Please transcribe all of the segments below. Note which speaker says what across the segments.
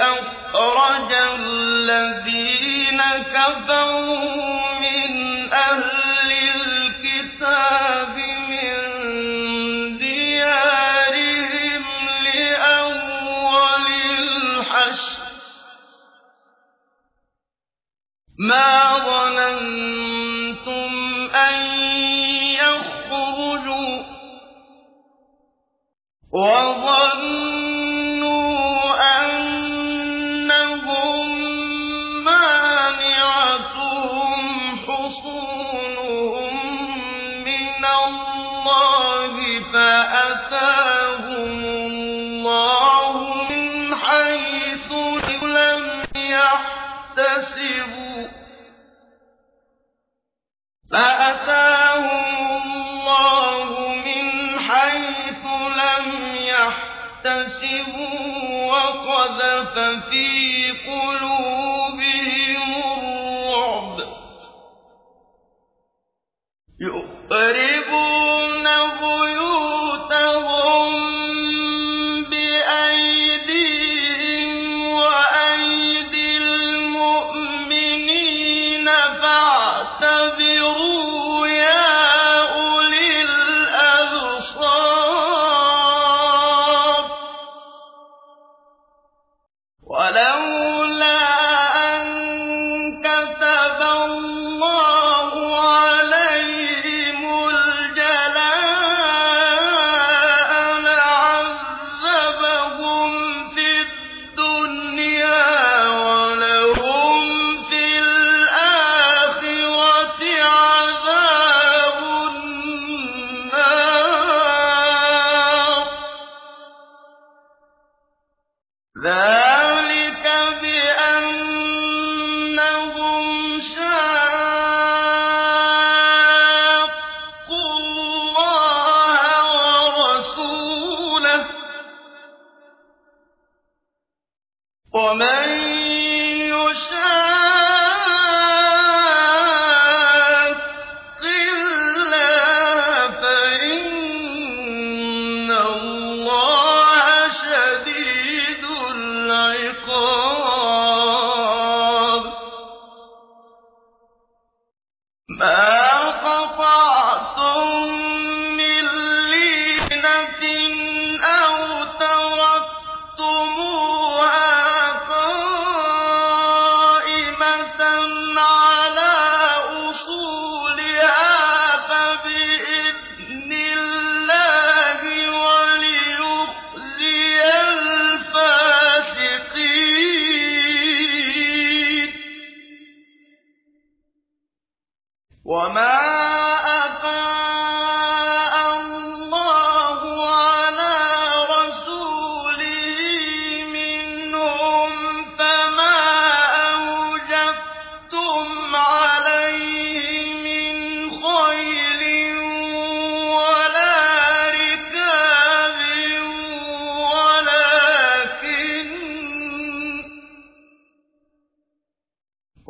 Speaker 1: أَخْرَجَ الَّذِينَ كَفَرُوا مِنْ أَهْلِ الْكِتَابِ مِن دِيَارِهِمْ لِأَوَّلِ الْحَشْرِ ۚ. مَا ظَنَنتُمْ أَن يَخْرُجُوا وَظَنُّوا قذف في قلوبهم الرعب. يخرج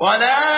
Speaker 1: ولا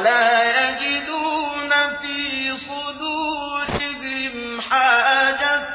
Speaker 1: ولا يجدون في صدورهم حاجة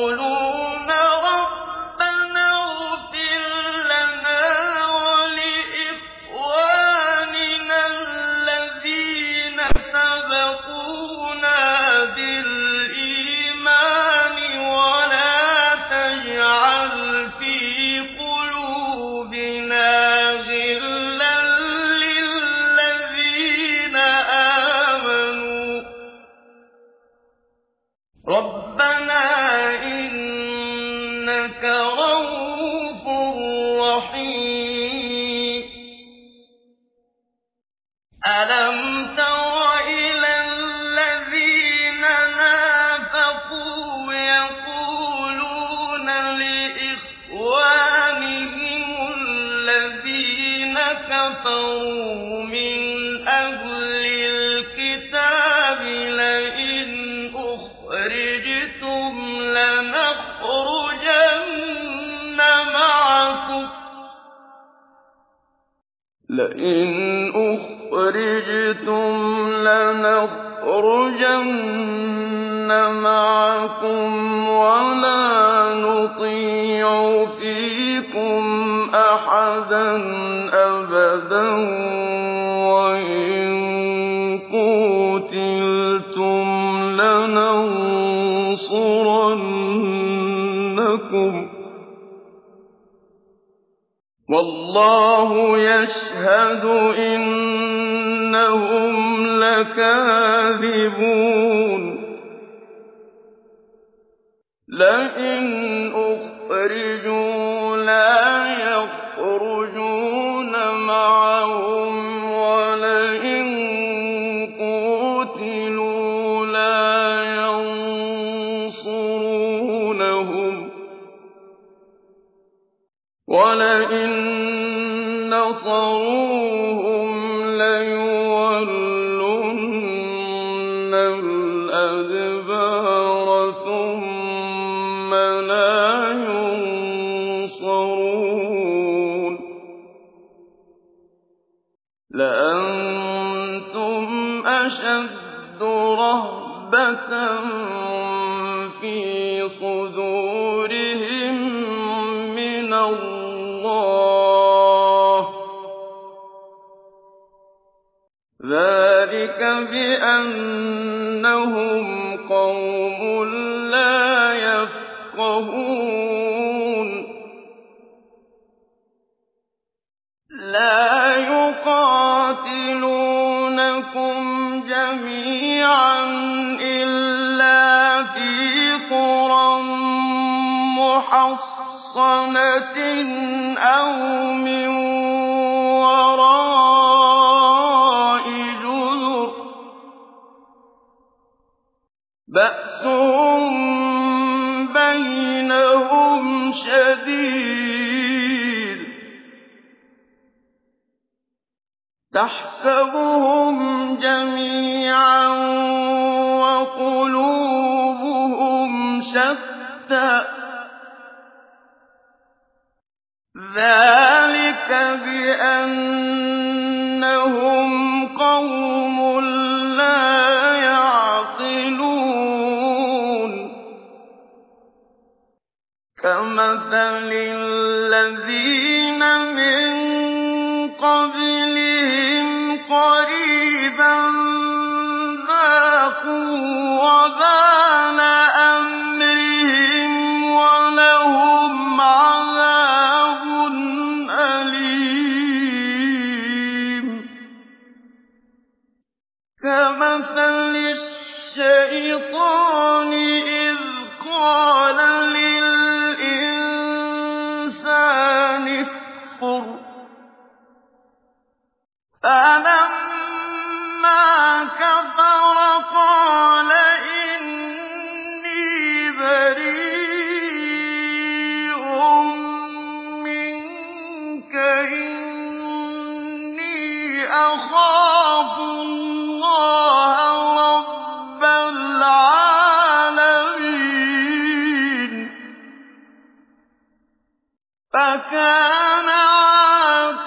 Speaker 1: إِنْ أُخْرِجْتُمْ لَنَخْرُجَنَّ مَعَكُمْ وَلَا نُطِيعُ فِيكُمْ أَحَدًا أَبَدًا وَإِن قُوتِلْتُمْ لَنَنصُرَنَّكُمْ وَاللَّهُ يَشْهَدُ إِنَّهُمْ لَكَاذِبُونَ. لَئِنْ أخرجون نَصَرُوهُ أَوْ مِن وَرَاءِ جُذُرٍ بَأْسُهُم بَيْنَهُمْ شَدِيدٌ ۚ تَحْسَبُهُمْ جَمِيعًا ذَٰلِكَ بِأَنَّهُمْ قَوْمٌ لَّا يَعْقِلُونَ. كَمَثَلِ الَّذِينَ مِن قَبْلِهِمْ قَرِيبًا ذَاقُوا وَبَالَ فَكَانَ عاقبتهما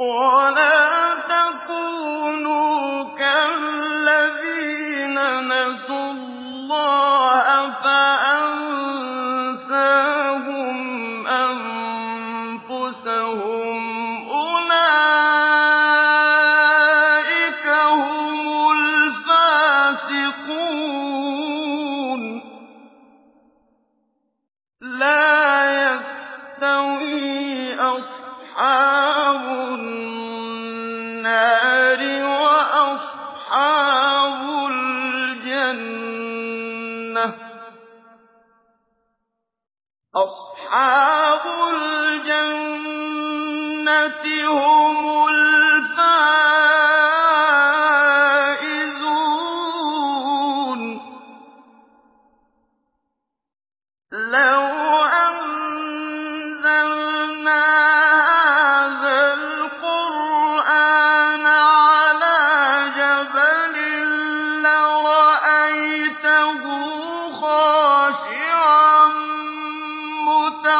Speaker 1: وَلَا أَصْحَابُ الْجَنَّةِ هُمُ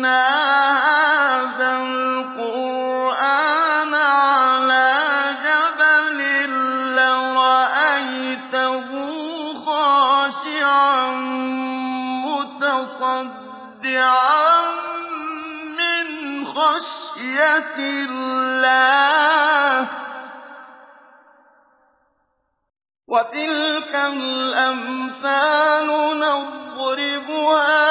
Speaker 1: أَنزَلْنَا هَٰذَا الْقُرْآنَ عَلَىٰ جَبَلٍ لَّرَأَيْتَهُ خَاشِعًا مُّتَصَدِّعًا مِّنْ خَشْيَةِ اللَّهِ ۚ وَتِلْكَ الْأَمْثَالُ نَضْرِبُهَا